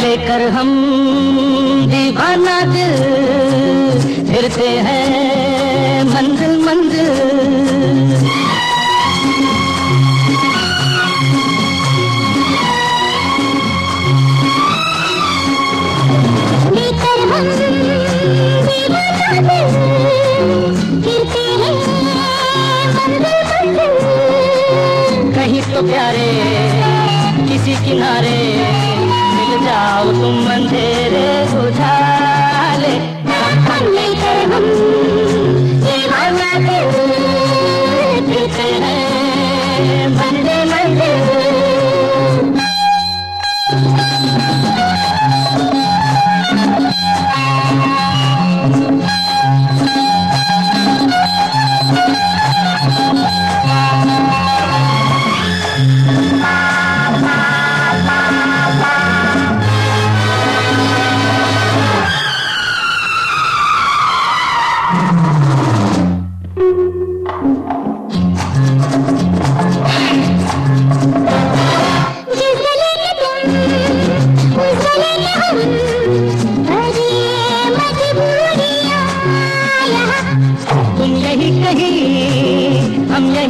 लेकर हम दीवाना दिल फिरते हैं। प्यारे किसी किनारे मिल जाओ तुम अंधेरे उजाले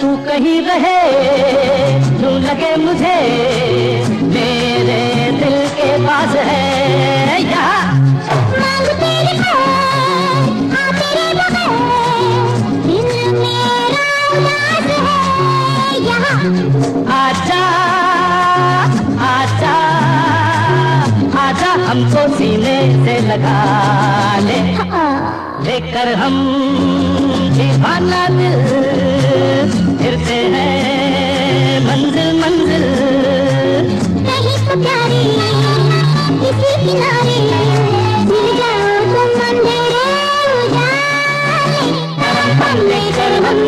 तू कहीं रहे यूँ लगे मुझे मेरे दिल के पास है। यहाँ आजा आजा आजा हमको सीने से लगा ले। लेकर हम दीवाना दिल फिरते हैं मंजिल मंजिल। कहीं तो प्यारे किसी किनारे मिल जाओ तुम अंधेरे उजाले लेकर हम